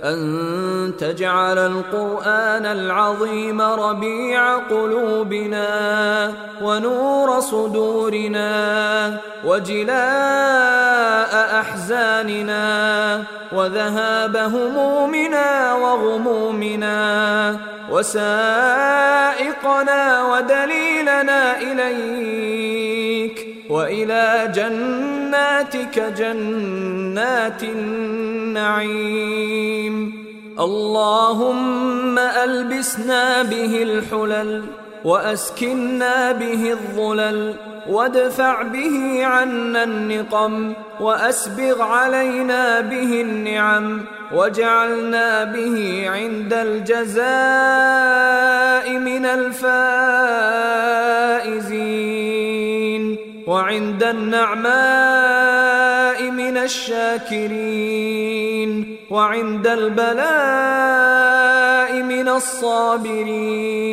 أن تجعل القرآن العظيم ربيع قلوبنا ونور صدورنا وجلاء أحزاننا وذهاب همومنا وغمومنا وسائقنا ودليلنا إليك وإلى جناتك جنات النعيم. اللهم ألبسنا به الحلل واسكنا به الظلل وادفع به عنا النقم وأسبغ علينا به النعم واجعلنا به عند الجزاء من الفائزين وعند النعماء من الشاكرين وعند البلاء من الصابرين